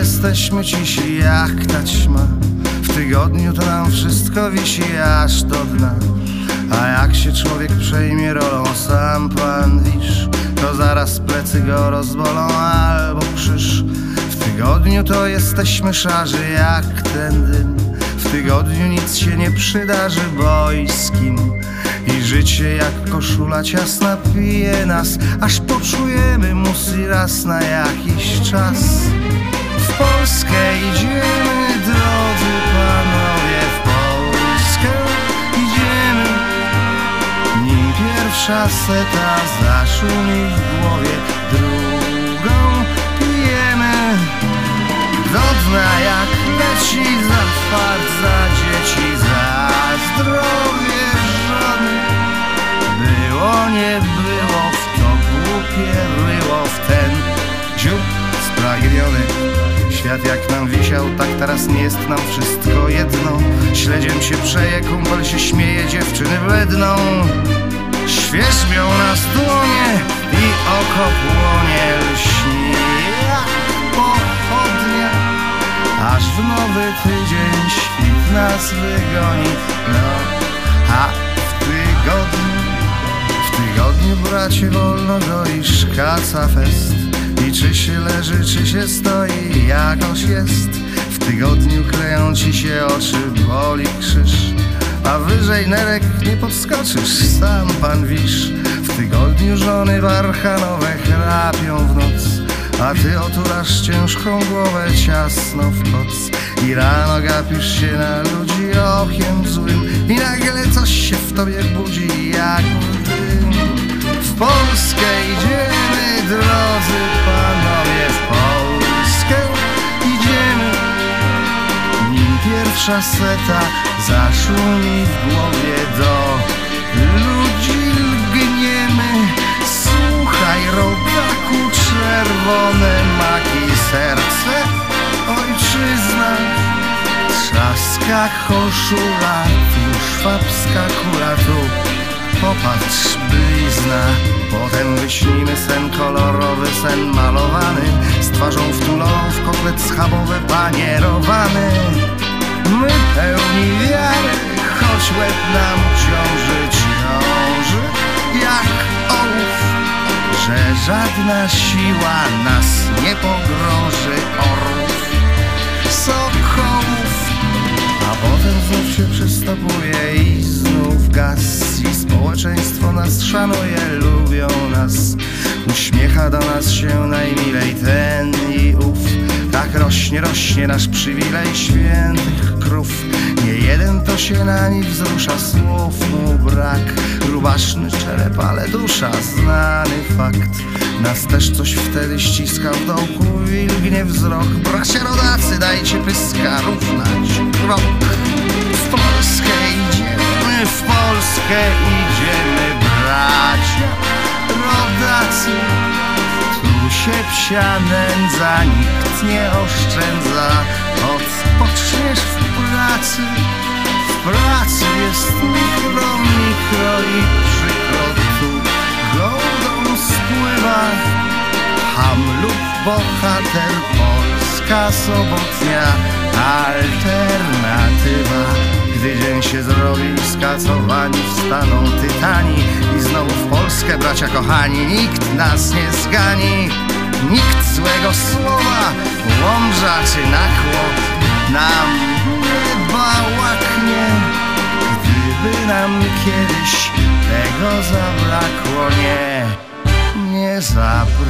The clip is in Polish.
jesteśmy cisi jak taćma W tygodniu to nam wszystko wisi aż do dna. A jak się człowiek przejmie rolą sam pan wisz To zaraz plecy go rozbolą albo krzyż. W tygodniu to jesteśmy szarzy jak ten dym. W tygodniu nic się nie przydarzy boiskim i życie jak koszula ciasna pije nas Aż poczujemy musi raz na jakiś czas Polskę idziemy, drodzy panowie W Polskę. Idziemy. Nim pierwsza seta zaszumi w głowie Świat jak nam wisiał, tak teraz nie jest nam wszystko jedno. Śledziem się przeje, kumpel się śmieje, dziewczyny bledną. Świeżbią nas dłonie i oko płonie lśni pochodnia Aż w nowy tydzień świt nas wygoni. No, a w tygodniu W tygodniu bracie wolno goisz kaca fest Czy się leży, czy się stoi, jakoś jest. W tygodniu kleją ci się oczy, boli krzyż. A wyżej nerek nie podskoczysz, sam pan wisz. W tygodniu żony warchanowe chrapią w noc. A ty oturasz ciężką głowę ciasno w koc. I rano gapisz się na ludzi okiem złym. I nagle coś się w tobie budzi jak dym W Polskę idziemy, pierwsza seta zaszumi w głowie do ludzi lgniemy. Słuchaj, rodaku, czerwone maki serce, ojczyzna. Trzaska koszula, tu szwabska kula, tu popatrz blizna. Potem wyśnimy sen kolorowy, sen malowany Z twarzą wtuloną w kotlet schabowy panierowany My pełni wiary, choć łeb nam ciąży, ciąży Jak ołów, że żadna siła nas nie pogrąży. Orłów, sokołów a potem znów się przystopuje i znów gaz. I społeczeństwo nas szanuje, lubią nas. Uśmiecha do nas się najmilej ten i ów. Tak rośnie, rośnie nasz przywilej świętych krów Nie jeden to się na nich wzrusza, słów mu brak. Rubaszny czerep, ale dusza, znany fakt. Nas też coś wtedy ściska w dołku, wilgnie wzrok. Bracia rodacy, dajcie pyska, równać krok W Polskę idziemy, w Polskę idziemy, się psia nędza, nikt nie oszczędza. Odpoczniesz w pracy W pracy jest mikro, mikro i przykro Tu gołdą spływa. Ham lub bohater Polska sobotnia Alternatywa. Gdy dzień się zrobi skacowani Wstaną tytani. I znowu w Polskę bracia kochani Nikt nas nie zgani Nikt złego słowa Łomża czy nakład Nam nie bałaknie Gdyby nam kiedyś tego zabrakło Nie, nie zabraknie